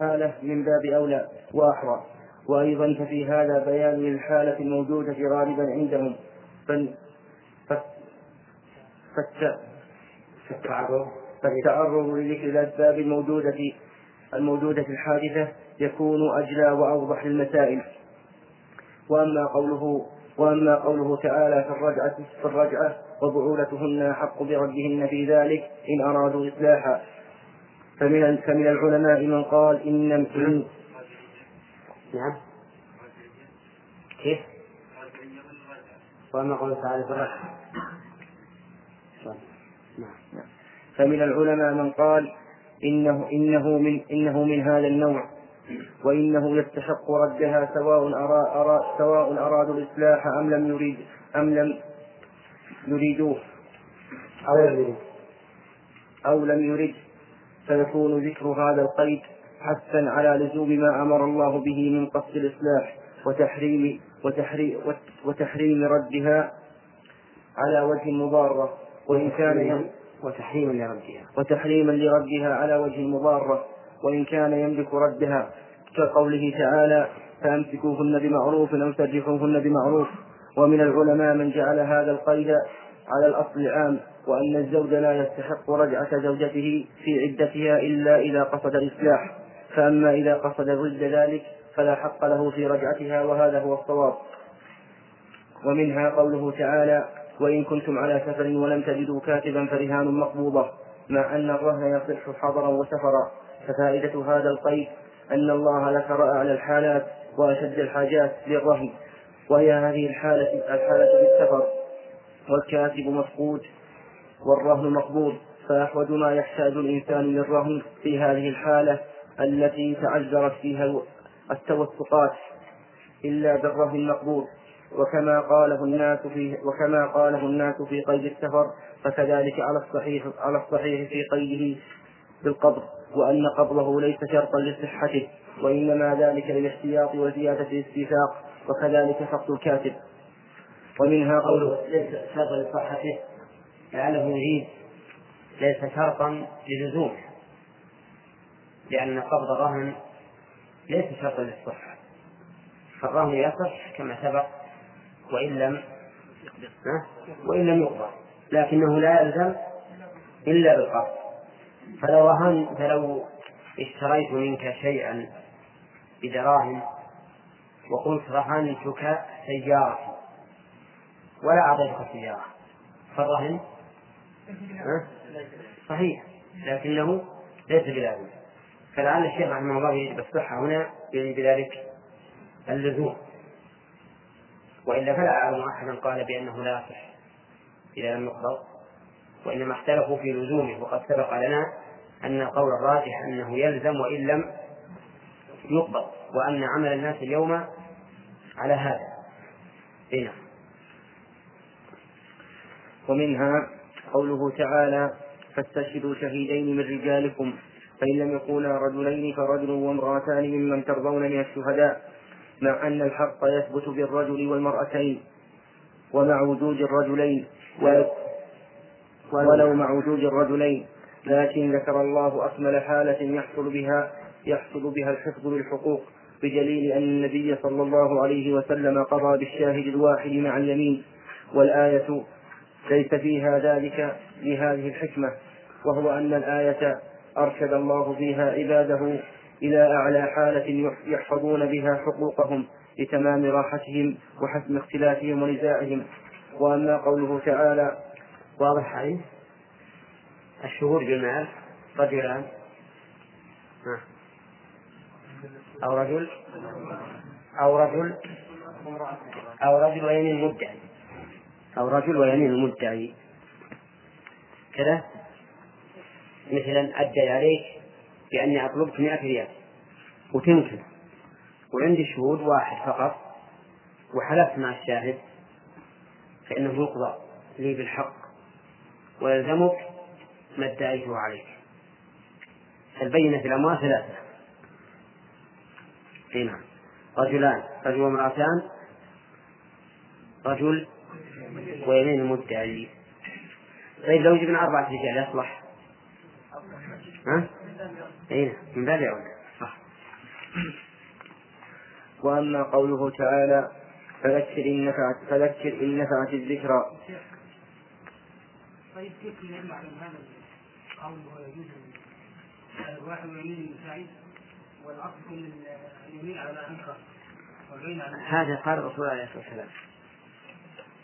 حالة من باب أولى وأحرى. وأيضا ففي هذا بيان للحالة الموجودة غالبا عندهم. فالتعرض. فالتعرض لذكر الأسباب الموجودة الموجودة في الحادثة يكون أجلى وأوضح للمسائل. وأما قوله وأما قوله تعالى في الرجعة في الرجعة وبعولتهن أحق بردهن في ذلك إن أرادوا إصلاحا. فمن فمن العلماء من قال إن إن نعم. كيف؟ وأما قوله تعالى في نعم. فمن العلماء من قال إنه إنه من إنه من هذا النوع وإنه يستحق ردها سواء أرى أرى سواء أرادوا الإصلاح أم لم يريد أم لم يريدوه. أو لم يريد. أو لم يرد فيكون ذكر هذا القيد حثا على لزوم ما أمر الله به من قصد الإصلاح وتحريم وتحريم وتحريم ردها على وجه مضارة. وإن كان وتحريما لردها. وتحريما لردها على وجه المضارة وإن كان يملك ردها كقوله تعالى فأمسكوهن بمعروف أو سرحوهن بمعروف. ومن العلماء من جعل هذا القيد على الأصل العام. وأن الزوج لا يستحق رجعة زوجته في عدتها إلا إذا قصد الإصلاح فأما إذا قصد ضد ذلك فلا حق له في رجعتها وهذا هو الصواب. ومنها قوله تعالى وإن كنتم على سفر ولم تجدوا كاتبا فرهان مقبوضة. مع أن الرهن يصح حضرا وسفرا. ففائدة هذا القيد أن الله ذكر أعلى الحالات وأشد الحاجات للرهن. وهي هذه الحالة الحالة بالسفر والكاتب مفقود والرهن مقبوض فأحوج ما يحتاج الإنسان للرهن في هذه الحالة التي تعذرت فيها التوثقات إلا بالرهن المقبوض وكما قاله الناس في وكما قاله الناس في قيد السفر فكذلك على الصحيح على الصحيح في قيده بالقبض وأن قبضه ليس شرطا لصحته وإنما ذلك للاحتياط وزيادة الاستيثاق وكذلك فقد الكاتب. ومنها قوله ليس شرطا لصحته. لعله يريد ليس شرطا للزومه لأن قبض الرهن ليس شرطا للصحة. فالرهن يصح كما سبق وإن لم وإن لم يقبض لكنه لا يلزم إلا بالقبض فلو رهن فلو اشتريت منك شيئا بدراهم وقلت رهنتك سيارتي ولا أعطيتك السيارة فالرهن صحيح. لكنه ليس بلازم فلعل الشيخ رحمه الله يجب الصحة هنا بذلك اللزوم. وإلا فلا أعلم أحدا قال بأنه لا يصح إذا لم يقبض وإنما اختلفوا في لزومه وقد سبق لنا أن القول الراجح أنه يلزم وإن لم يقبض وأن عمل الناس اليوم على هذا. هنا ومنها قوله تعالى فاستشهدوا شهيدين من رجالكم فإن لم يكونا رجلين فرجل وامرأتان ممن ترضون من الشهداء مع أن الحق يثبت بالرجل والمرأتين ومع وجود الرجلين ولو مع وجود الرجلين لكن ذكر الله أكمل حالة يحصل بها يحصل بها الحفظ للحقوق بدليل أن النبي صلى الله عليه وسلم قضى بالشاهد الواحد مع اليمين والآية ليس فيها ذلك لهذه الحكمة وهو أن الآية أرشد الله فيها عباده إلى أعلى حالة يحفظون بها حقوقهم لتمام راحتهم وحسم اختلافهم ونزاعهم. وأما قوله تعالى واضح عليه الشهود بالمال رجلان أو رجل؟ أو رجل؟ أو رجل ويمين المدعي أو رجل ويمين المدعي. كذا؟ مثلا أدعي عليك بأني أطلبت مئة ريال. وتنكر. وعندي شهود واحد فقط. وحلفت مع الشاهد. فإنه يقضى لي بالحق. ويلزمك ما ادعيته عليك. البينة في الأموال ثلاثة. أي نعم. رجلان. رجل وامرأتان. رجل ويمين المدعي. طيب لو جبنا أربعة رجال يصلح ها؟ أي نعم من باب أولى صح. وأما قوله تعالى فذكر إن نفعت فذكر إن نفعت الذكرى طيب كيف يجمع بين هذا القول ويجوز الواحد يمين والعكس يكون اليمين على أنكر. هذا قال الرسول عليه الصلاة والسلام.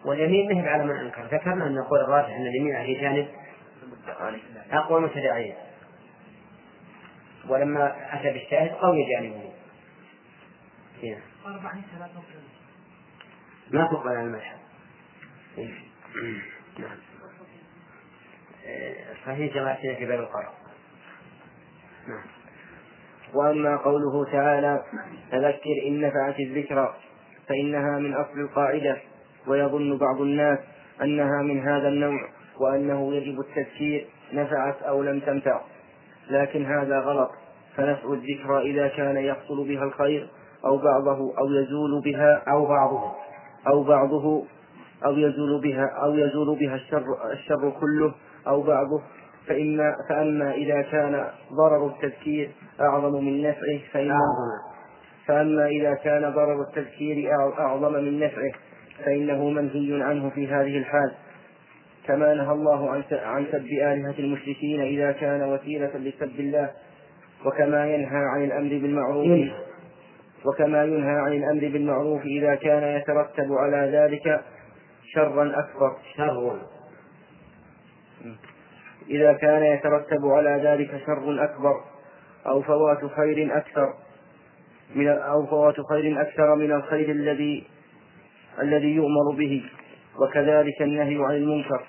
واليمين نهب على من أنكر. ذكرنا أن نقول الراجح أن اليمين على جانب أقوى متداعيا ولما أتى بالشاهد قوي جانبه. ما تقبل على المذهب نعم. صحيح في باب القرار نعم. وأما قوله تعالى فذكر إن نفعت الذكرى فإنها من أصل القاعدة. ويظن بعض الناس أنها من هذا النوع وأنه يجب التذكير نفعت أو لم تنفع. لكن هذا غلط. فنفع الذكرى إذا كان يحصل بها الخير أو بعضه أو يزول بها أو بعضه. أو بعضه أو يزول بها أو يزول بها الشر الشر كله أو بعضه. فإما فأما إذا كان ضرر التذكير أعظم من نفعه فإن فأما إذا كان ضرر التذكير أعظم من نفعه فإنه منهي عنه في هذه الحال. كما نهى الله عن عن سب آلهة المشركين إذا كان وسيلة لسب الله وكما ينهى عن الأمر بالمعروف وكما ينهى عن الأمر بالمعروف إذا كان يترتب على ذلك شرا أكبر. شر إذا كان يترتب على ذلك شر أكبر أو فوات خير أكثر من أو فوات خير أكثر من الخير الذي الذي يؤمر به وكذلك النهي عن المنكر.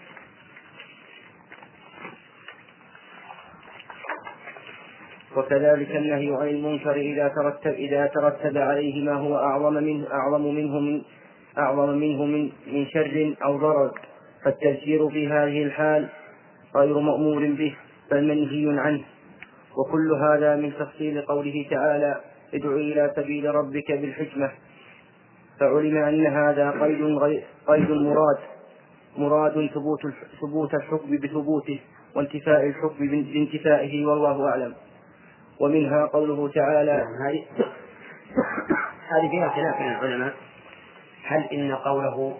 وكذلك النهي عن المنكر إذا ترتب إذا ترتب عليه ما هو أعظم منه أعظم منه من أعظم منه من من شر أو ضرر. فالتذكير في هذه الحال غير مأمور به بل منهي عنه. وكل هذا من تفصيل قوله تعالى ادع إلى سبيل ربك بالحكمة. فعلم أن هذا قيد قيد مراد مراد ثبوت ثبوت الحكم بثبوته وانتفاء الحكم بانتفائه والله أعلم. ومنها قوله تعالى هذه هذه فيها خلاف بين العلماء. هل إن قوله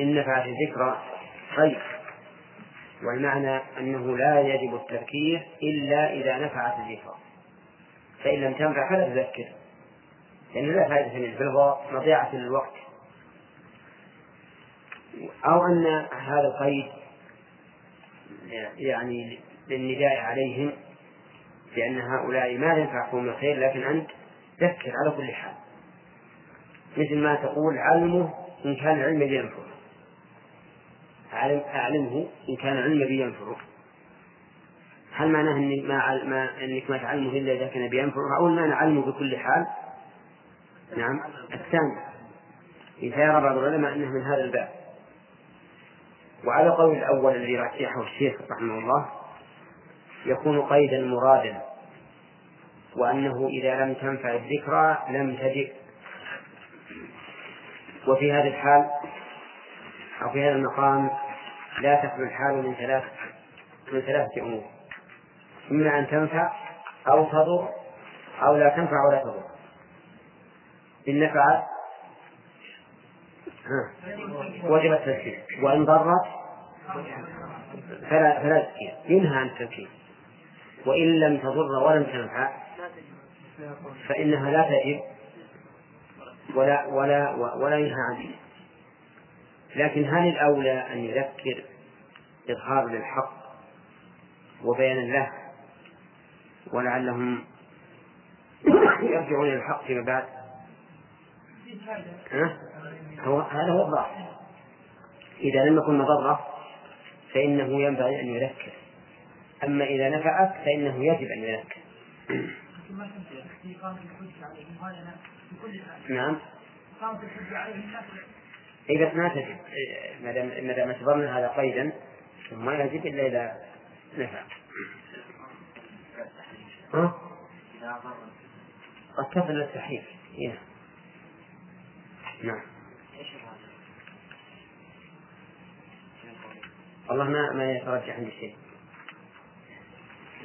إن نفعت الذكرى خير والمعنى أنه لا يجب التذكير إلا إذا نفعت الذكرى فإن لم تنفع فلا تذكر. لأن لا فائدة منه بل مضيعة للوقت أو أن هذا القيد يعني للنداء عليهم بأن هؤلاء ما ينفعهم الخير لكن أنت ذكر على كل حال. مثل ما تقول علمه إن كان العلم ينفعه. أعلم أعلمه إن كان علم بي ينفعه. هل معناه إني ما, ما إنك ما تعلمه إلا إذا كان بينفعه؟ أو المعنى علمه بكل حال نعم. الثاني. إذا بعض العلماء أنه من هذا الباب. وعلى قول الأول الذي رجحه الشيخ رحمه الله يكون قيدا مرادا وأنه إذا لم تنفع الذكرى لم تجئ وفي هذا الحال أو في هذا المقام لا تخلو الحال من ثلاث من ثلاثة أمور. إما أن تنفع أو تضر أو لا تنفع ولا تضر. إن نفعت وجب التذكير. وإن ضرت فلا فلا تذكير. ينهى عن التذكير. وإن لم تضر ولم تنفع فإنها لا تجب ولا ولا ولا ينهى عنه. لكن هل الأولى أن يذكر إظهار للحق وبيانا له ولعلهم يرجعون إلى الحق فيما بعد؟ هو هذا هو الظاهر إذا لم يكن مضرة فإنه ينبغي أن يذكر. أما إذا نفعت فإنه يجب أن يذكر. نعم. إذا ما تجب ما دام ما دام اعتبرنا هذا قيدا ما يجب إلا إذا نفع. ها؟ قد تصل التحريف. نعم. والله ما ما يترجح عندي شيء.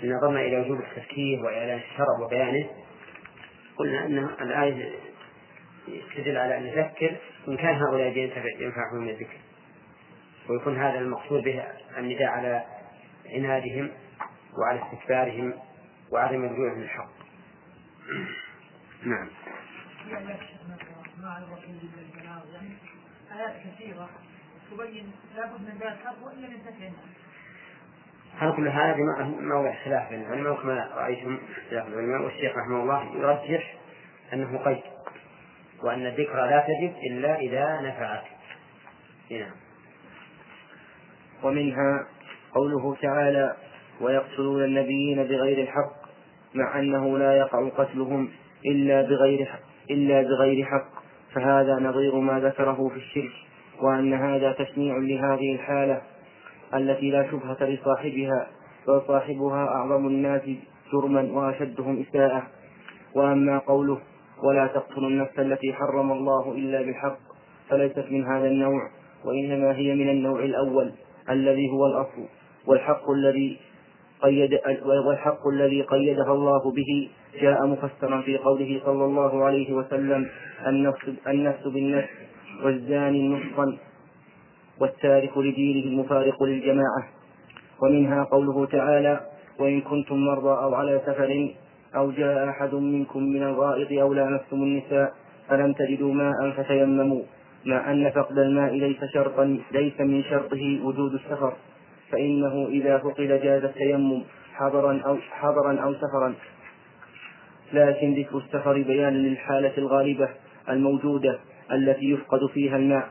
نظرنا إلى وجوب التفكير وإعلان الشرع وبيانه قلنا أن الآية تدل على أن نذكر إن كان هؤلاء ينفعهم من الذكر. ويكون هذا المقصود به النداء على عنادهم وعلى استكبارهم وعدم رجوعهم للحق. نعم. يعني آيات كثيرة تبين لابد من ذات الحق وإن لم ينتفع هل كل هذا موضع خلاف بين العلماء وكما رأيتم اختلاف العلماء والشيخ رحمه الله يرجح أنه قيد وأن الذكرى لا تجب إلا إذا نفعت. نعم. ومنها قوله تعالى ويقتلون النبيين بغير الحق مع أنه لا يقع قتلهم إلا بغير حق إلا بغير حق. فهذا نظير ما ذكره في الشرك وأن هذا تشنيع لهذه الحالة التي لا شبهة لصاحبها بل صاحبها أعظم الناس جرما وأشدهم إساءة. وأما قوله ولا تقتلوا النفس التي حرم الله إلا بالحق فليست من هذا النوع وإنما هي من النوع الأول الذي هو الأصل والحق الذي قيد والحق الذي قيدها الله به. جاء مفسرا في قوله صلى الله عليه وسلم النفس النفس بالنفس والزاني النصفا والتارك لدينه المفارق للجماعة. ومنها قوله تعالى وإن كنتم مرضى أو على سفر أو جاء أحد منكم من الغائط أو لامستم النساء فلم تجدوا ماء فتيمموا. مع أن فقد الماء ليس شرطا ليس من شرطه وجود السفر. فإنه إذا فقد جاز التيمم حضرا أو حضرا أو سفرا. لكن ذكر السفر بيان للحالة الغالبة الموجودة التي يفقد فيها الماء.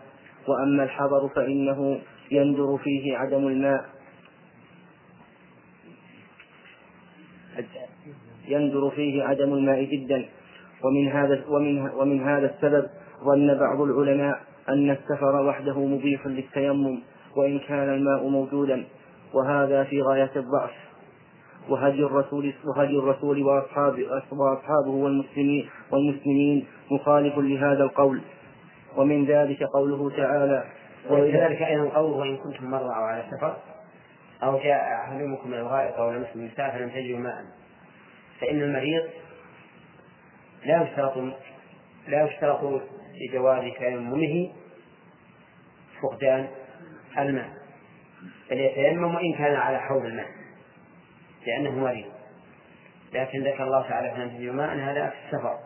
وأما الحضر فإنه يندر فيه عدم الماء. يندر فيه عدم الماء جدا. ومن هذا ومن ومن هذا السبب ظن بعض العلماء أن السفر وحده مبيح للتيمم. وإن كان الماء موجودا وهذا في غاية الضعف. وهدي الرسول وهدي الرسول وأصحابه وأصحابه والمسلمين والمسلمين مخالف لهذا القول. ومن ذلك قوله تعالى وكذلك أيضا قوله وإن كنتم مرضى أو على سفر أو جاء أحد منكم من الغائط أو لمس النساء فلم تجدوا ماء فإن المريض لا يشترط لا يشترط في جواز تيممه فقدان الماء بل يتيمم وإن كان على حوض الماء لأنه مريض لكن ذكر الله تعالى فلم تجدوا ماء هذا في السفر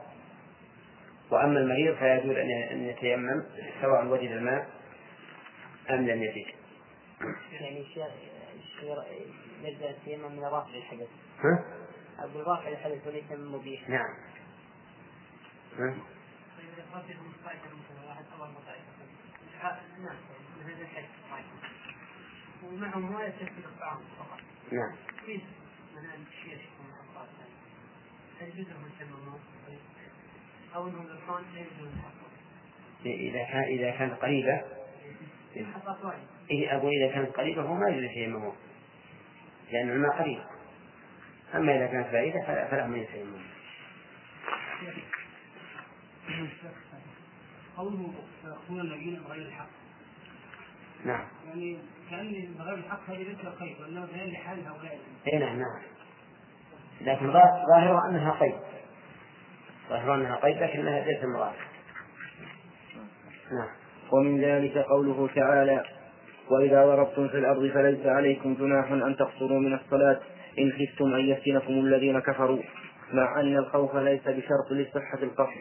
وأما المريض فيجوز أن يتيمم سواء وجد الماء أم لم يجد. يعني يبدأ التيمم من رافع الحدث. ها؟ أقول رافع الحدث وليس من مبيح. نعم. ها؟ نعم ومعهم فقط. نعم. كيف يجوز إذا إذا كانت قريبة إيه أقول إذا كانت قريبة هو ما يجوز يتيممون لأن الماء قريب أما إذا كانت بعيدة فلهم يتيممون قوله يأخذون النبيين بغير الحق نعم. يعني كأن بغير الحق هذه ليس قيد وأنه بيان لحال هؤلاء اي نعم نعم. لكن ظاهرها أنها قيد. ظاهر أنها قيد لكنها ليس المراد نعم. ومن ذلك قوله تعالى وإذا ضربتم في الأرض فليس عليكم جناح أن تقصروا من الصلاة إن خفتم أن يفتنكم الذين كفروا مع أن الخوف ليس بشرط لصحة القصر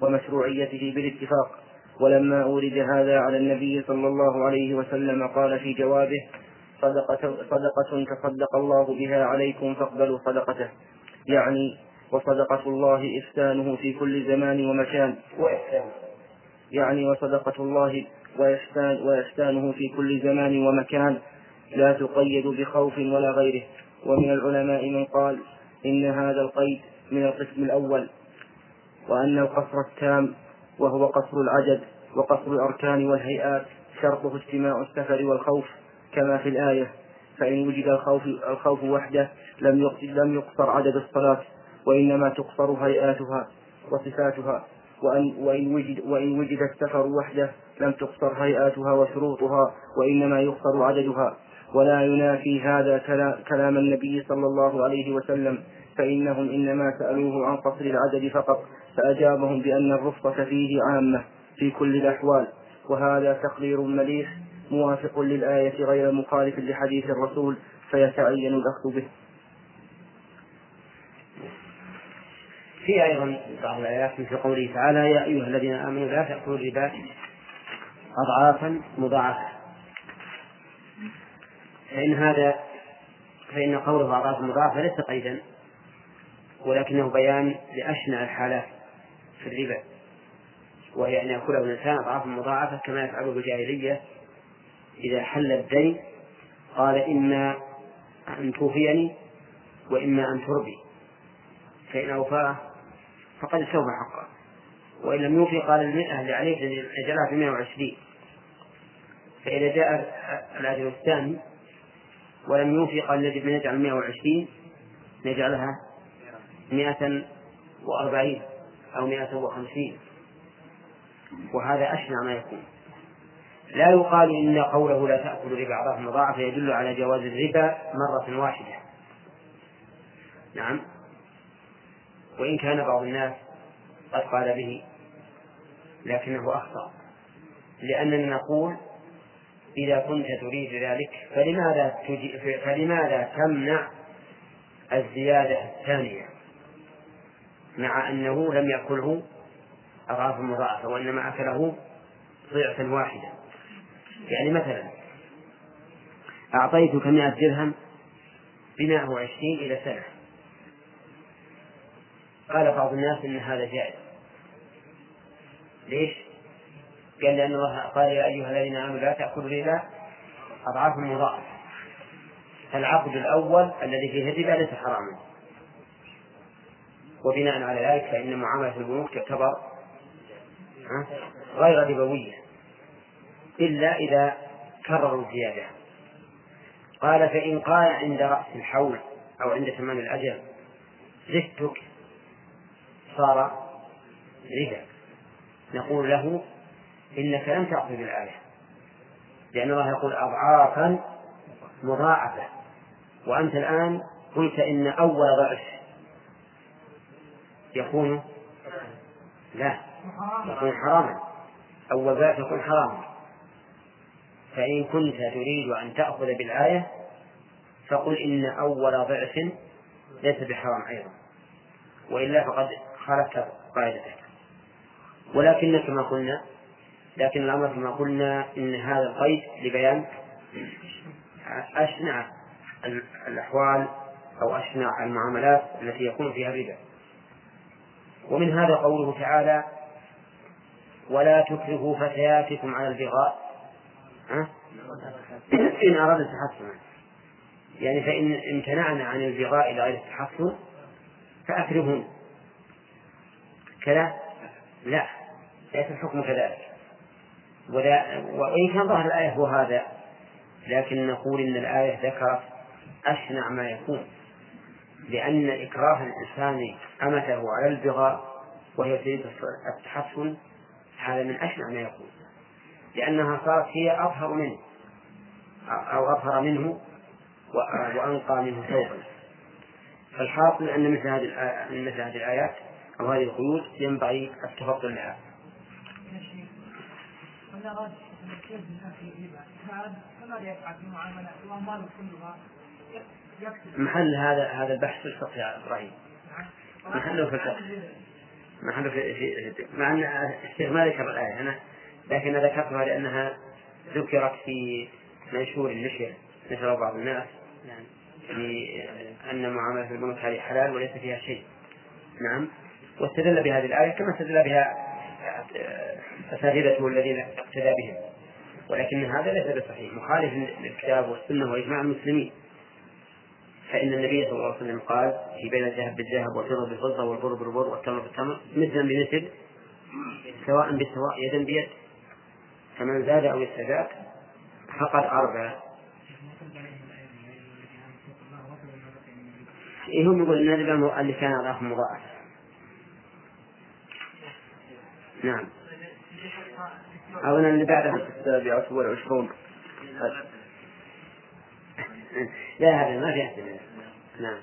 ومشروعيته بالاتفاق. ولما أورد هذا على النبي صلى الله عليه وسلم قال في جوابه صدقة, صدقة تصدق الله بها عليكم فاقبلوا صدقته. يعني وصدقة الله إحسانه في كل زمان ومكان. يعني وصدقة الله وإحسان وإحسانه في كل زمان ومكان. لا تقيد بخوف ولا غيره. ومن العلماء من قال إن هذا القيد من القسم الأول وأن القصر التام وهو قصر العدد وقصر الأركان والهيئات شرطه اجتماع السفر والخوف كما في الآية فإن وجد الخوف الخوف وحده لم لم يقصر عدد الصلاة وإنما تقصر هيئاتها وصفاتها وأن وإن وجد وإن وجد السفر وحده لم تقصر هيئاتها وشروطها وإنما يقصر عددها. ولا ينافي هذا كلام النبي صلى الله عليه وسلم. فإنهم إنما سألوه عن قصر العدد فقط فأجابهم بأن الرخصة فيه عامة في كل الأحوال وهذا تقرير مليح موافق للآية غير مخالف لحديث الرسول فيتعين الأخذ به. في أيضا بعض الآيات مثل قوله تعالى يا أيها الذين آمنوا لا تأكلوا الربا أضعافا مضاعفة. فإن هذا فإن قوله أضعافا مضاعفة ليس قيدا. ولكنه بيان لأشنع الحالات في الربا وهي أن يأكله الإنسان أضعافا مضاعفة كما يفعله بالجاهلية إذا حل الدين قال إما أن توفيني وإما أن تربي فإن أوفاه فقد استوفى حقه وإن لم يوفي قال المئة اللي عليه أجلها في 120 فإذا جاء الأجل الثاني ولم يوفي قال يجب أن نجعل 120 نجعلها 140 أو 150 وهذا أشنع ما يكون. لا يقال إن قوله لا تأكل الربا أضعاف مضاعفة يدل على جواز الربا مرة واحدة. نعم. وإن كان بعض الناس قد قال به لكنه أخطأ. لأننا نقول إذا كنت تريد ذلك فلماذا فلماذا تمنع الزيادة الثانية؟ مع أنه لم يأكله أضعافا مضاعفة وإنما أكله ضعفا واحدا يعني مثلا أعطيتك مئة درهم بمائة وعشرين إلى سنة. قال بعض الناس إن هذا جائز. ليش؟ قال لأن الله قال يا أيها الذين آمنوا لا تأكلوا الربا أضعاف مضاعفة. فالعقد الأول الذي فيه الربا ليس حراما. وبناء على ذلك فإن معاملة البنوك تعتبر غير ربوية إلا إذا كرروا الزيادة قال فإن قال عند رأس الحول أو عند تمام الأجل زدتك صار ربا. نقول له إنك لم تأخذ بالآية لأن الله يقول أضعافا مضاعفة. وأنت الآن قلت إن أول ضعف يكون لا يكون حراما أول ضعف يكون حراما. فإن كنت تريد أن تأخذ بالآية فقل إن أول ضعف ليس بحرام أيضا. وإلا فقد خالفت قاعدتك. ولكن كما قلنا لكن الأمر كما قلنا إن هذا القيد لبيان أشنع الأحوال أو أشنع المعاملات التي يكون فيها الربا. ومن هذا قوله تعالى ولا تكرهوا فتياتكم على البغاء. إن أراد التحصن يعني فإن امتنعنا عن البغاء إلى غير التحصن فأكرهون. كذا؟ لا. ليس الحكم كذلك. وإن كان ظاهر الآية هو هذا لكن نقول إن الآية ذكرت أشنع ما يكون. لأن إكراه الإنسان أمته على البغاء وهي تريد التحصن هذا من أشنع ما يكون لأنها صارت هي أظهر منه أو أظهر منه وأنقى منه ثوبا فالحاصل أن مثل هذه مثل هذه الآيات أو هذه القيود ينبغي التفضل لها. محل هذا هذا البحث في الفقه يا إبراهيم. محله في الفقه. محله في, في مع أن الشيخ ما ذكر الآية أنا لكن ذكرتها لأنها ذكرت في منشور النشر نشر بعض الناس لأن معاملة البنوك هذه حلال وليس فيها شيء. نعم. واستدل بهذه الآية كما استدل بها أساتذته الذين اقتدى بهم. ولكن هذا ليس بصحيح. مخالف للكتاب والسنة وإجماع المسلمين. فإن النبي صلى الله عليه وسلم قال في بين الذهب بالذهب والفضة بالفضة والبر بالبر والتمر بالتمر مثلا بمثل سواء بالسواء يدا بيد فمن زاد أو استزاد فقد أربى. إيه هم يقول إن اللي كان أضعاف مضاعفة نعم. أظن اللي بعده. السابعة والعشرون. لا هذا ما في أحسن نعم.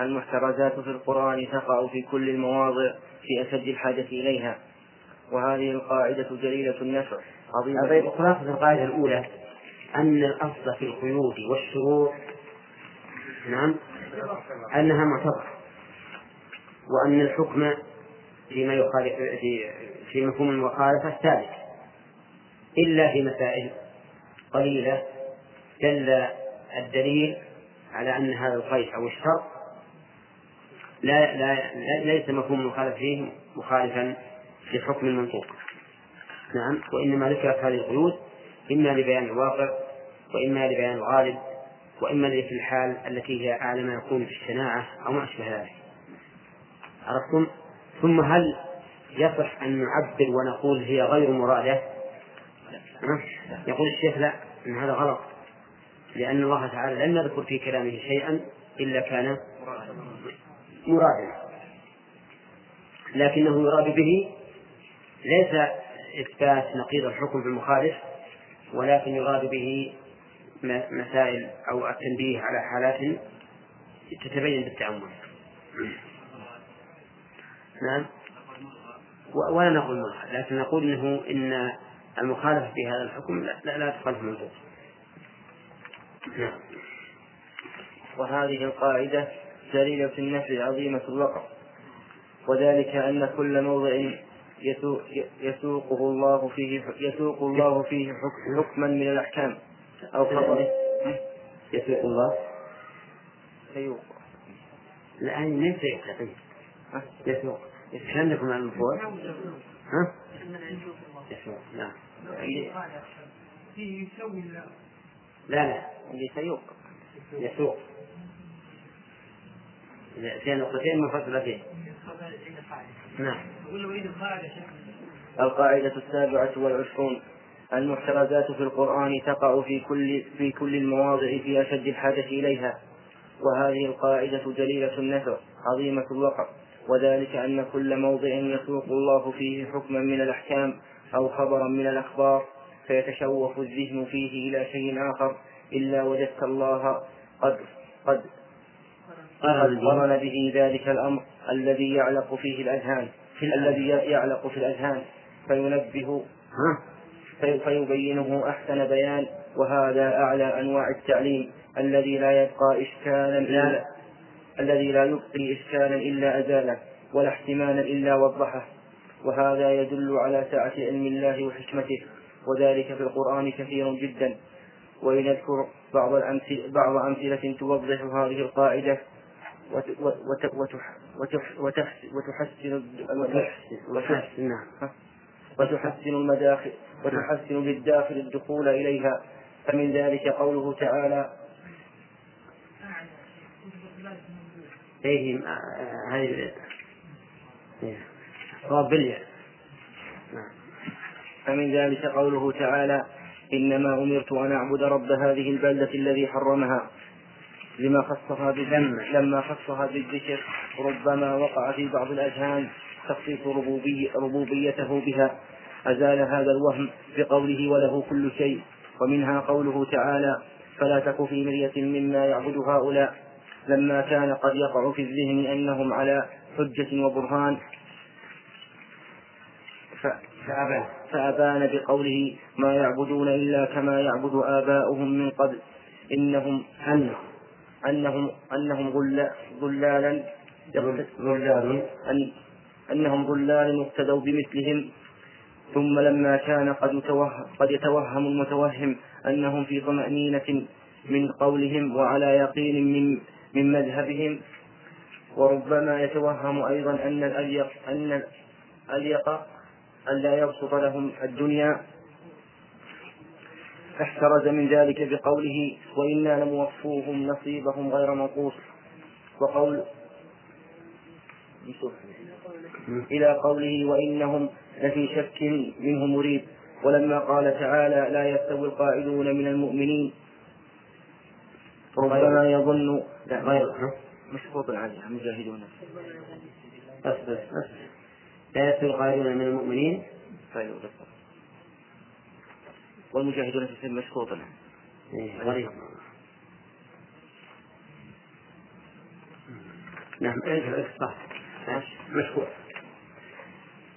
المحترزات في القرآن تقع في كل المواضع في أشد الحاجة إليها وهذه القاعدة جليلة النفع عظيمة. طيب خلاصة القاعدة الأولى أن الأصل في القيود والشروط نعم أنها معتبرة وأن الحكم فيما يخالف في في مفهوم المخالفة ثابت إلا في مسائل قليلة دل الدليل على أن هذا القيد أو الشرط لا لا ليس مفهوم المخالف فيه مخالفا لحكم المنطوق. نعم. وإنما ذكرت هذه القيود إما لبيان الواقع وإما لبيان الغالب وإما في الحال التي هي أعلى ما يكون في الشناعة أو ما أشبه ذلك. عرفتم؟ ثم هل يصح أن نعبر ونقول هي غير مرادة؟ يقول الشيخ لا إن هذا غلط. لأن الله تعالى لم يذكر في كلامه شيئا إلا كان مرادا لكنه يراد به ليس إثبات نقيض الحكم في المخالف ولكن يراد به مسائل أو التنبيه على حالات تتبين بالتأمل. نعم. ولا نقول ملحد لكن نقول إنه إن المخالفة في هذا الحكم لا لا, لا تخالف المنطوق نعم. وهذه القاعدة دليل في النفي عظيمة الوقع وذلك أن كل موضع يسوقه الله فيه يسوق الله فيه حكما من الأحكام أو خبر يسوق الله؟ سيوق. لا ليس يسوق. يسوق عندكم عن الفور؟ ها؟ يسوق. نعم. لا لا اللي سيوق يسوق. في نقطتين منفصلتين نعم. القاعدة السابعة والعشرون. المحترزات في القرآن تقع في كل في كل المواضع في أشد الحاجة إليها. وهذه القاعدة جليلة النفع عظيمة الوقع وذلك أن كل موضع يسوق الله فيه حكما من الأحكام أو خبرا من الأخبار. فيتشوف الذهن فيه إلى شيء آخر إلا وجدت الله قد قد قد قرن به ذلك الأمر الذي يعلق فيه الأذهان الذي يعلق في الأذهان فينبه فيبينه أحسن بيان وهذا أعلى أنواع التعليم الذي لا يبقى إشكالا إلا الذي لا يبقي إشكالا إلا أزاله ولا احتمالا إلا وضحه وهذا يدل على سعة علم الله وحكمته. وذلك في القرآن كثير جدا ولنذكر بعض الأمثلة بعض أمثلة توضح هذه القاعدة وتحسن وتحسن. وتحسن. المداخل وتحسن للداخل الدخول إليها. فمن ذلك قوله تعالى إيه هذه صواب نعم فمن ذلك قوله تعالى إنما أمرت أن أعبد رب هذه البلدة الذي حرمها. لما خصها بالذم لما. خصها بالذكر ربما وقع في بعض الأذهان تخصيص ربوبي ربوبيته بها. أزال هذا الوهم بقوله وله كل شيء. ومنها قوله تعالى فلا تك في مرية مما يعبد هؤلاء. لما كان قد يقع في الذهن أنهم على حجة وبرهان. فأبان فأبان بقوله ما يعبدون إلا كما يعبد آباؤهم من قبل. إنهم أنهم أنهم أنهم ضلالا ضلال أنهم ضلال اقتدوا بمثلهم. ثم لما كان قد يتوهم, قد يتوهم المتوهم أنهم في طمأنينة من قولهم وعلى يقين من من مذهبهم. وربما يتوهم أيضا أن الأليق أن الأليق ألا يبسط لهم الدنيا. احترز من ذلك بقوله وإنا لموفوهم نصيبهم غير منقوص وقول إلى قوله وإنهم لفي شك منه مريب. ولما قال تعالى لا يستوي القائلون من المؤمنين. ربما يظن لا غير. مشروط عليها مجاهدون. بس بس بس. لا يستوي القائلون من المؤمنين. طيب والمجاهدون في مشروط إيه، غريب. نعم. صح مشكور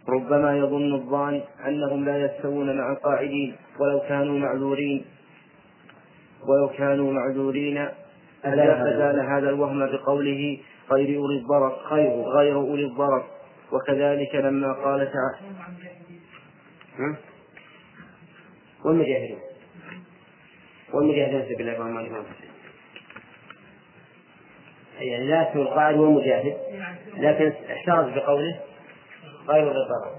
ربما يظن الظان أنهم لا يستوون مع القاعدين ولو كانوا معذورين. ولو كانوا معذورين أزال هذا الوهم بقوله غير أولي الضرر خير غير أولي الضرر. وكذلك لما قال تعالى والمجاهدون والمجاهدون في بالله الرحمن يعني لا يستوي القاعد والمجاهد لكن احترز بقوله غير أولي الضرر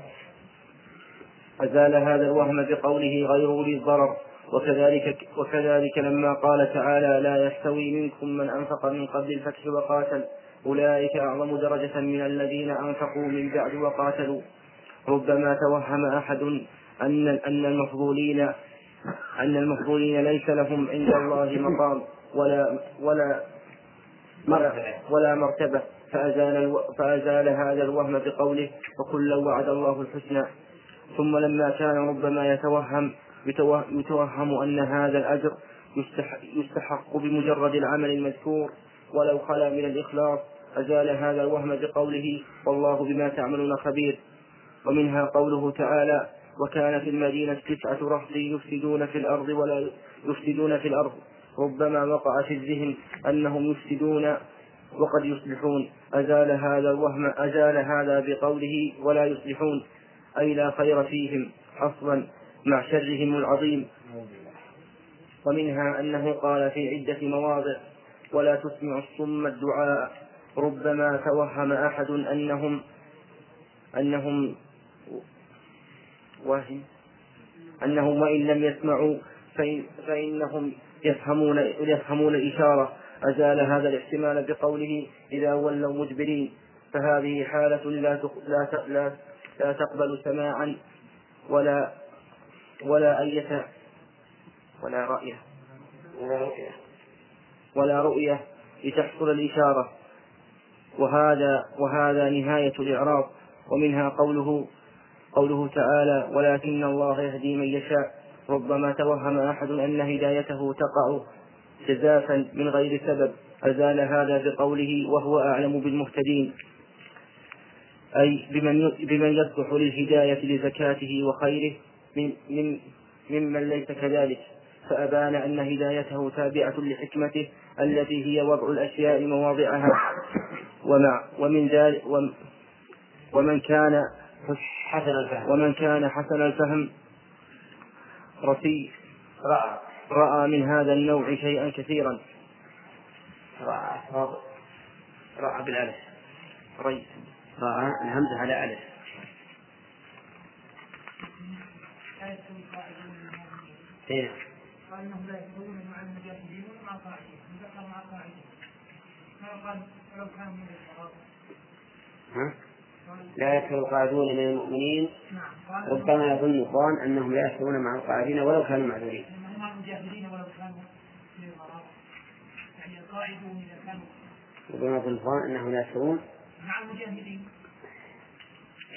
أزال هذا الوهم بقوله غير أولي الضرر وكذلك وكذلك لما قال تعالى لا يستوي منكم من أنفق من قبل الفتح وقاتل. أولئك أعظم درجة من الذين أنفقوا من بعد وقاتلوا. ربما توهم أحد أن أن المفضولين أن المفضولين ليس لهم عند الله مقام ولا ولا ولا مرتبة. فأزال, فأزال هذا الوهم بقوله وكلا وعد الله الحسنى. ثم لما كان ربما يتوهم يتوهم أن هذا الأجر يستحق بمجرد العمل المذكور. ولو خلا من الإخلاص. أزال هذا الوهم بقوله والله بما تعملون خبير. ومنها قوله تعالى وكان في المدينة تسعة رهط يفسدون في الأرض ولا يفسدون في الأرض. ربما وقع في الذهن أنهم يفسدون وقد يصلحون أزال هذا الوهم أزال هذا بقوله ولا يصلحون أي لا خير فيهم أصلا مع شرهم العظيم. ومنها أنه قال في عدة مواضع ولا تسمع الصم الدعاء. ربما توهم أحد أنهم أنهم واهم أنهم وإن لم يسمعوا فإنهم يفهمون يفهمون الإشارة أزال هذا الاحتمال بقوله إذا ولوا مدبرين. فهذه حالة لا لا لا, لا تقبل سماعا ولا ولا أية ولا رأية. ولا رؤية. ولا رؤية لتحصل الإشارة. وهذا وهذا نهاية الإعراض ومنها قوله قوله تعالى ولكن الله يهدي من يشاء ربما توهم أحد أن هدايته تقع جزافا من غير سبب أزال هذا بقوله وهو أعلم بالمهتدين. أي بمن بمن يصلح للهداية لزكاته وخيره من من ممن ليس كذلك فأبان أن هدايته تابعة لحكمته التي هي وضع الأشياء مواضعها. ومع ومن ذلك ومن كان حسن الفهم. ومن كان حسن الفهم رفيع رأى. رأى من هذا النوع شيئا كثيرا. رأى رأى بالألف. ري. رأى الهمزة على ألف. إيه؟ قال انهم لا يستوون مع المجاهدين ومع القاعدين ذكر مع القاعدين قال ها؟ لا يكفر القاعدون من المؤمنين نعم. ربما يظن الظان أنهم لا يستوون مع القاعدين ولو كانوا معذورين. ربما يظن الظان أنهم لا يستوون مع المجاهدين.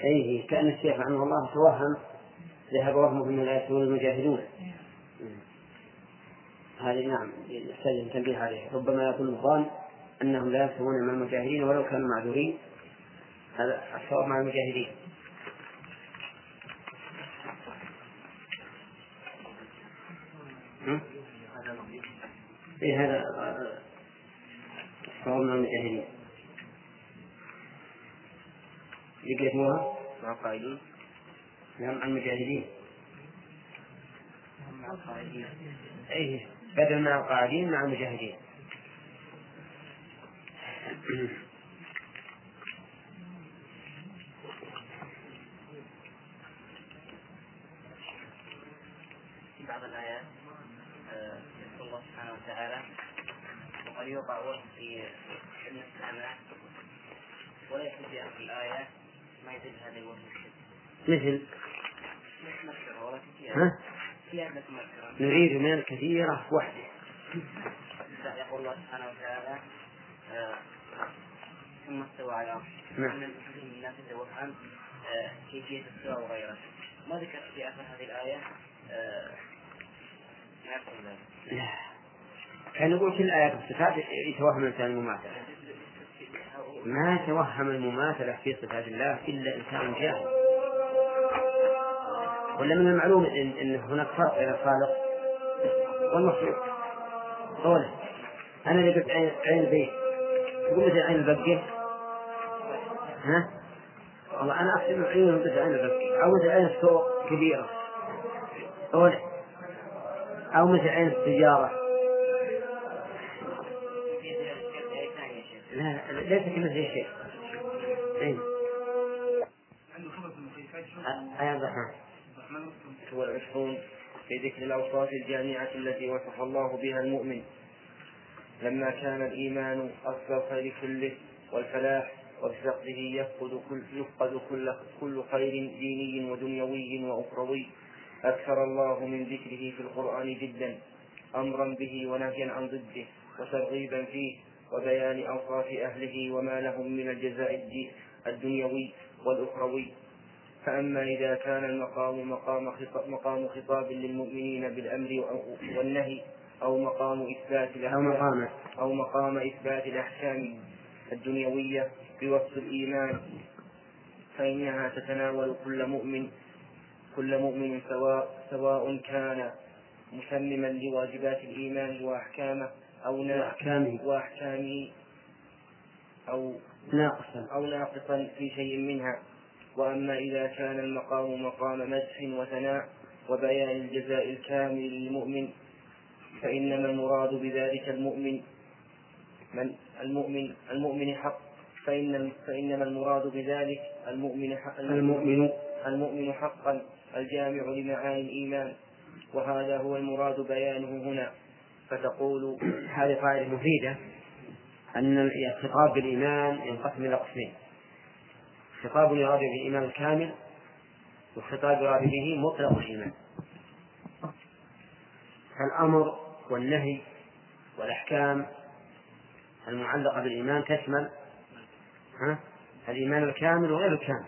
اي كأن الشيخ رحمه الله توهم ذهب وهمه انه لا يستوون المجاهدون. هذه نعم يحتاج التنبيه عليه ربما يكون الظان أنهم لا يستوون مع المجاهدين ولو كانوا معذورين. هذا الصواب مع المجاهدين. إيه هذا الصواب مع المجاهدين. اسمها مع القائدين نعم مع المجاهدين. أي بدل مع القاعدين مع المجاهدين. في بعض الآيات آه، يقول الله سبحانه وتعالى وقد يوقع وهم في علم السماء وليس في آخر الآية ما يدل هذا الوهم مثل؟ ها؟ نريد من الكثيرة وحده. يقول الله سبحانه وتعالى آه، ثم استوى على العرش نعم من الناس يتوهم آه، كيفية السوى وغيره ما ذكر في آخر هذه الآية؟ آه، كان يقول كل آيات الصفات يتوهم الإنسان المماثلة. ما توهم المماثلة في صفات الله إلا إنسان جاهل. ولا من المعلوم إن, إن هناك فرق بين الخالق والمخلوق. قوله أنا اللي قلت عين البيت. تقول مثل عين البقة والله أنا أحسب عيون مثل عين البقة أو مثل عين السوق كبيرة. قوله أو مثل عين السيارة لا ليس كمثل شيء. أي عنده خبرة المخيفات أي الرحمن والعشرون في ذكر الأوصاف الجامعة التي وصف الله بها المؤمن. لما كان الإيمان أصل الخير كله والفلاح وبفقده يفقد كل يفقد كل كل خير ديني ودنيوي وأخروي. أكثر الله من ذكره في القرآن جدا. أمرا به ونهيا عن ضده وترغيبا فيه وبيان أوصاف أهله وما لهم من الجزاء الدنيوي والأخروي. فأما إذا كان المقام مقام خطاب, مقام خطاب للمؤمنين بالأمر والنهي أو مقام إثبات الأحكام أو مقام إثبات الأحكام الدنيوية بوصف الإيمان فإنها تتناول كل مؤمن كل مؤمن سواء سواء كان مسمما لواجبات الإيمان وأحكامه أو نا- وأحكامه. وأحكامه أو ناقصا. أو ناقصا في شيء منها. وأما إذا كان المقام مقام مدح وثناء وبيان الجزاء الكامل للمؤمن فإنما المراد بذلك المؤمن من المؤمن المؤمن حق. فإن فإنما المراد بذلك المؤمن المؤمن. المؤمن حقا الجامع لمعاني الإيمان وهذا هو المراد بيانه هنا. فتقول هذه قاعدة مفيدة أن الخطاب بالإيمان ينقسم إلى قسمين. خطاب يراد به الإيمان الكامل وخطاب يراد به مطلق الإيمان. فالأمر والنهي والأحكام المعلقة بالإيمان تشمل ها؟ الإيمان الكامل وغير الكامل.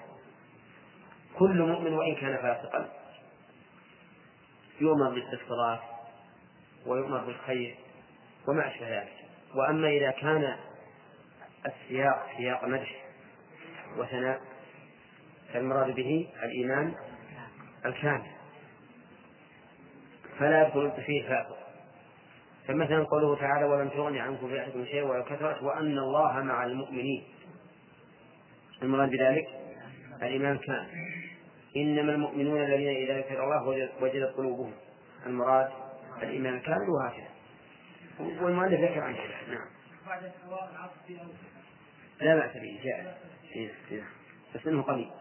كل مؤمن وإن كان فاسقا. يؤمر بالاستغفار ويؤمر بالخير وما أشبه ذلك. وأما إذا كان السياق سياق مدح وثناء فالمراد به الإيمان الكامل. فلا يدخل فيه فاسق. فمثلا قوله تعالى ولم تغن عنكم فئتكم شيء ولو كثرت وأن الله مع المؤمنين. المراد بذلك الإيمان الكامل. إنما المؤمنون الذين إذا ذكر الله وجد- وجدت قلوبهم. المراد الإيمان الكامل وهكذا. والمؤلف ذكر عن شيء نعم. لا بأس به. جائز إيه، إيه. بس إنه قليل.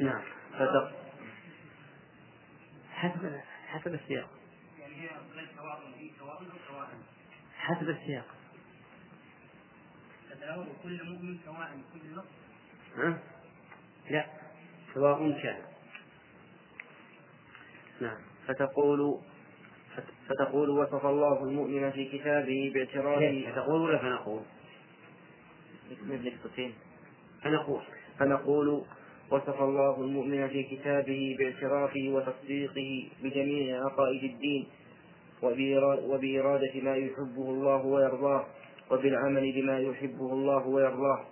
نعم. فتق حسب حسب السياق. يعني هي غير سواء هي سواء أو سواء حسب السياق تتناول كل مؤمن سواء كل نص ها؟ لا سواء كان. نعم. فتقول فتقول وصف الله المؤمن في كتابه باعترافه كيف تقول ولا فنقول؟ فنقول. فنقول وصف الله المؤمن في كتابه باعترافه وتصديقه بجميع عقائد الدين وبإرا- وبإرادة ما يحبه الله ويرضاه. وبالعمل بما يحبه الله ويرضاه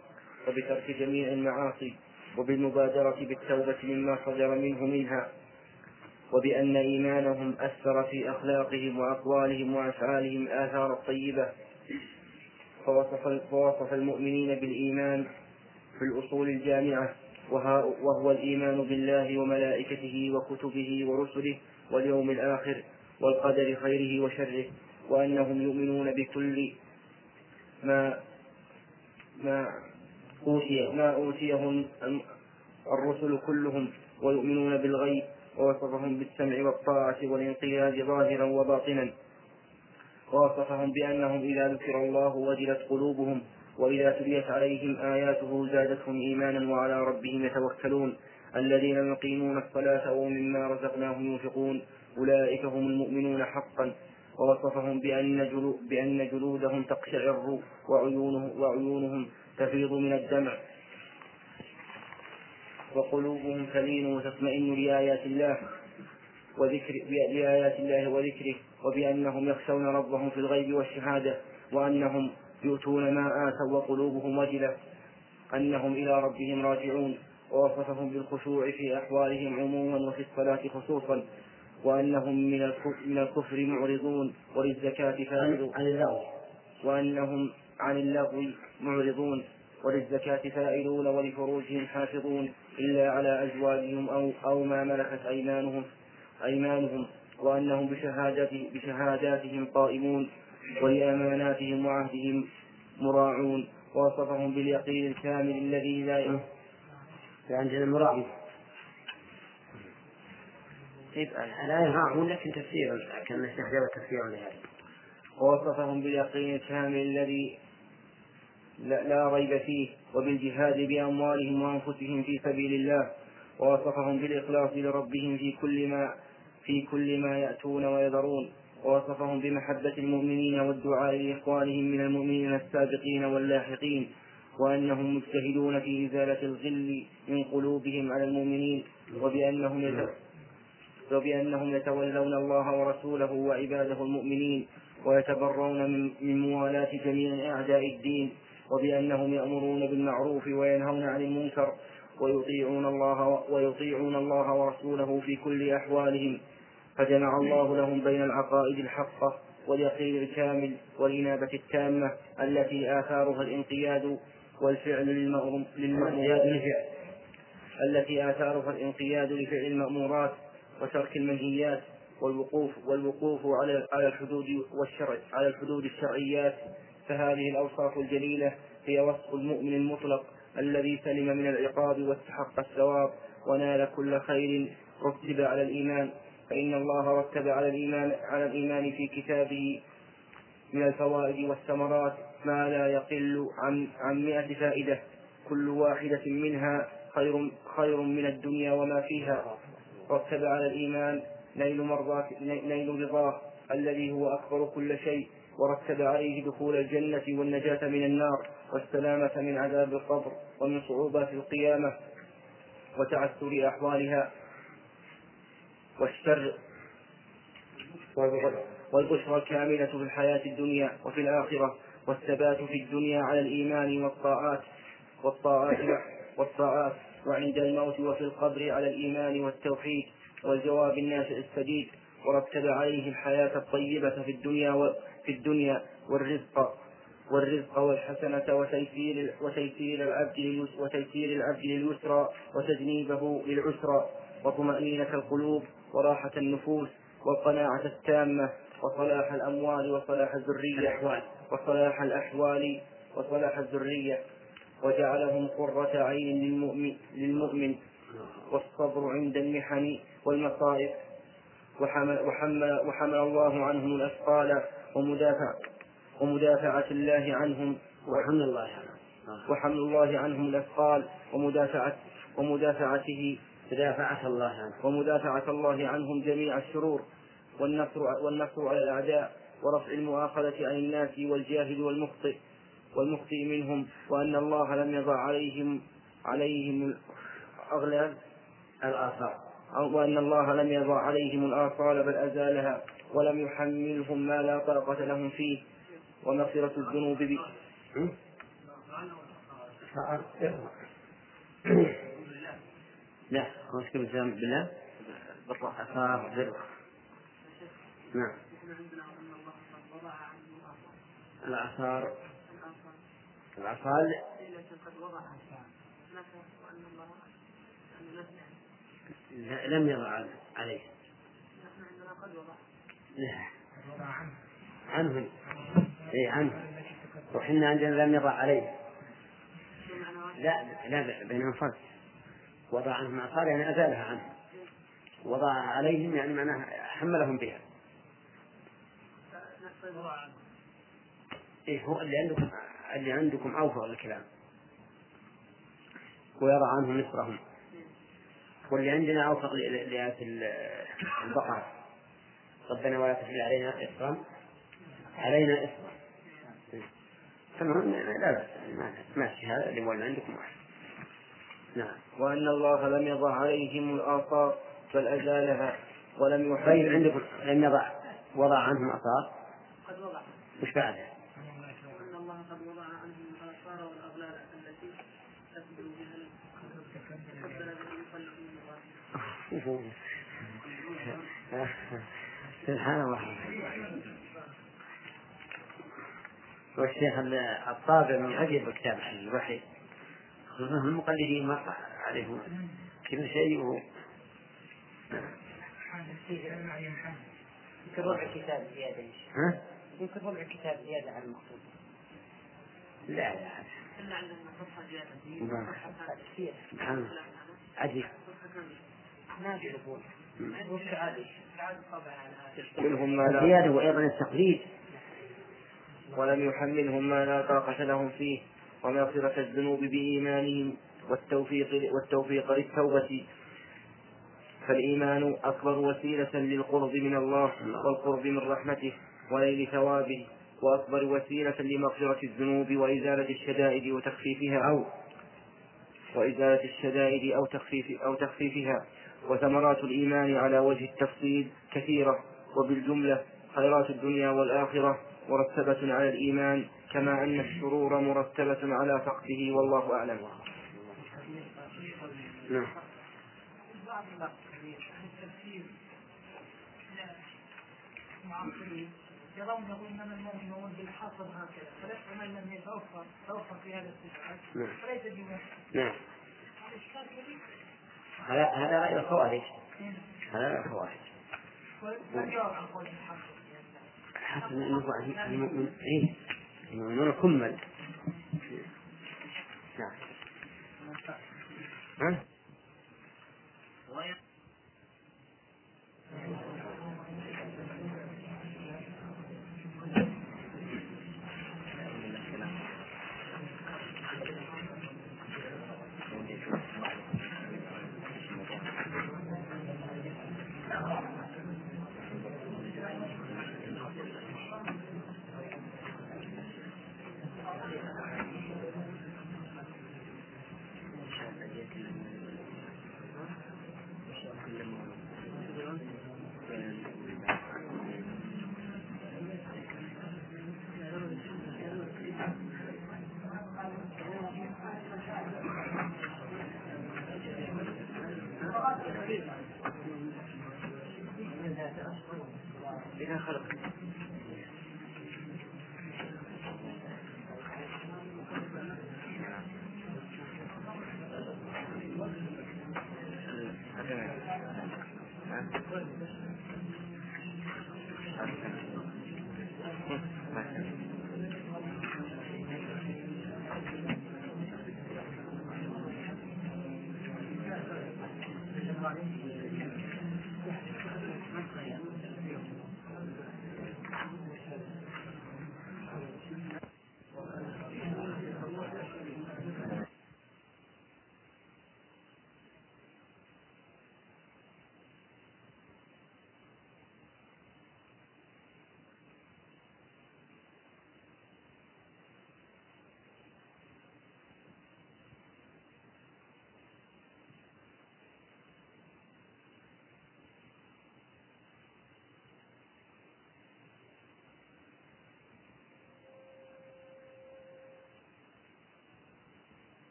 وبترك جميع المعاصي وبالمبادرة بالتوبة مما صدر منه منها وبأن إيمانهم أثر في أخلاقهم وأقوالهم وأفعالهم آثار الطيبة فوصف, فوصف المؤمنين بالإيمان في الأصول الجامعة وهو الإيمان بالله وملائكته وكتبه ورسله واليوم الآخر والقدر خيره وشره وأنهم يؤمنون بكل ما ما أوتي ما أوتيهم الرسل كلهم ويؤمنون بالغيب ووصفهم بالسمع والطاعة والانقياد ظاهرا وباطنا. ووصفهم بأنهم إذا ذكر الله وجلت قلوبهم وإذا تليت عليهم آياته زادتهم إيمانا وعلى ربهم يتوكلون. الذين يقيمون الصلاة ومما رزقناهم ينفقون. أولئك هم المؤمنون حقا. ووصفهم بأن, جلو بأن جلودهم تقشعر وعيونهم, وعيونهم تفيض من الدمع. وقلوبهم تلين وتطمئن لآيات الله وذكر بآيات الله وذكره وبأنهم يخشون ربهم في الغيب والشهادة وأنهم يؤتون ما آتوا وقلوبهم وجلة أنهم إلى ربهم راجعون. ووصفهم بالخشوع في أحوالهم عموما وفي الصلاة خصوصا. وأنهم من من الكفر معرضون وللزكاة فائدون عن اللغو. وأنهم عن اللغو معرضون وللزكاة فائلون ولفروجهم حافظون إلا على أزواجهم أو أو ما ملكت أيمانهم أيمانهم وأنهم بشهادته بشهاداتهم قائمون ولأماناتهم وعهدهم مراعون. ووصفهم باليقين الكامل الذي لا عندنا مراعي كيف لا يراعون لكن تفسير كان الشيخ جاب تفسيرا لهذا ووصفهم باليقين الكامل الذي لا لا ريب فيه وبالجهاد بأموالهم وأنفسهم في سبيل الله. ووصفهم بالإخلاص لربهم في كل ما في كل ما يأتون ويذرون. ووصفهم بمحبة المؤمنين والدعاء لإخوانهم من المؤمنين السابقين واللاحقين. وأنهم مجتهدون في إزالة الغل من قلوبهم على المؤمنين وبأنهم. وبأنهم يتولون الله ورسوله وعباده المؤمنين ويتبرون من, من موالاة جميع أعداء الدين وبأنهم يأمرون بالمعروف وينهون عن المنكر ويطيعون الله ويطيعون الله ورسوله في كل أحوالهم. فجمع الله لهم بين العقائد الحقة واليقين الكامل والإنابة التامة التي آثارها الانقياد والفعل للمأمورات التي آثارها الانقياد لفعل المأمورات وترك المنهيات والوقوف والوقوف على على الحدود والشرع على الحدود الشرعيات. فهذه الأوصاف الجليلة هي وصف المؤمن المطلق الذي سلم من العقاب واستحق الثواب ونال كل خير رتب على الإيمان. فإن الله رتب على الإيمان على الإيمان في كتابه من الفوائد والثمرات ما لا يقل عن عن مئة فائدة. كل واحدة منها خير خير من الدنيا وما فيها. رتب على الإيمان نيل مرضات نيل رضاه الذي هو أكبر كل شيء ورتب عليه دخول الجنة والنجاة من النار والسلامة من عذاب القبر ومن صعوبات القيامة وتعثر أحوالها والشر والبشرى الكاملة في الحياة الدنيا وفي الآخرة والثبات في الدنيا على الإيمان والطاعات والطاعات والطاعات. وعند الموت وفي القبر على الإيمان والتوحيد والجواب الناشئ السديد ورتب عليه الحياة الطيبة في الدنيا وفي الدنيا والرزق والرزق والحسنة وتيسير وتيسير العبد وتيسير العبد لليسرى وتجنيبه للعسرى وطمأنينة القلوب وراحة النفوس والقناعة التامة وصلاح الأموال وصلاح الذرية وصلاح الأحوال وصلاح الذرية. وجعلهم قرة عين للمؤمن, للمؤمن. والصبر عند المحن والمصائب. وحمل, وحمل, وحمل الله عنهم الأثقال ومدافع ومدافعة الله عنهم. وحمل الله عنهم. وحمل الله عنهم الأثقال ومدافعة ومدافعته. مدافعة الله عنهم. ومدافعة الله عنهم جميع الشرور. والنصر والنصر على الأعداء. ورفع المؤاخذة عن الناس والجاهل والمخطئ. والمخطئ منهم وأن الله لم يضع عليهم عليهم الأغلال. الآثار. وأن الله لم يضع عليهم الآصال بل أزالها ولم يحملهم ما لا طاقة لهم فيه. ومغفرة الذنوب به لا هو كيف بالله بالراحة. ذروة نعم. الآثار. الآثار لم يضع عليه. لا. عنهم اي عنه. وحنا عندنا لم يضع عليه. لا لا بينهم فرق وضع عنهم اعصار يعني أزالها عنه. وضع عليهم يعني معناه حملهم بها. إيه هو اللي عندكم اللي عندكم أوفر الكلام. ويضع عنهم نصرهم واللي عندنا أوفق لآية البقرة. ربنا ولا تحمل علينا إصرا. علينا إصرا. تمام؟ لا بأس. ماشي هذا اللي هو عندكم واحد. نعم. وأن الله لم يضع عليهم الآثار بل أزالها ولم يحل طيب عندكم لم يضع. وضع عنهم آثار. قد وضع. وش بعدها؟ أن الله قد سبحان الله. والشيخ الطابع من عجب كتاب الوحي. خصوصا المقلدين ما صح عليهم كل شيء وهو يمكن ربع كتاب زيادة ها؟ يمكن ربع كتاب زيادة عن المقصود. لا لا ما- كثير. سبحان الله. عجيب. ما منهم ما لا الزيادة وأيضا التقليد. ولم يحملهم ما لا طاقة لهم فيه ومغفرة الذنوب بإيمانهم والتوفيق والتوفيق للتوبة. فالإيمان أكبر وسيلة للقرب من الله والقرب من رحمته ونيل ثوابه وأكبر وسيلة لمغفرة الذنوب وإزالة الشدائد وتخفيفها أو وإزالة الشدائد أو تخفيف أو تخفيفها. وثمرات الإيمان على وجه التفصيل كثيرة وبالجملة خيرات الدنيا والآخرة مرتبة على الإيمان كما أن الشرور مرتبة على فقده والله أعلم. نعم. المعاصرين يرونه انما المؤمن مولود بالحاصل هكذا فليس من لم يتوفر توفر في هذا نعم. فليس بمؤمن نعم. اشكال كبير هذا هذا غير الخوارج. هذا غير الخوارج. انه المؤمن المؤمنون كمل. نعم. ها؟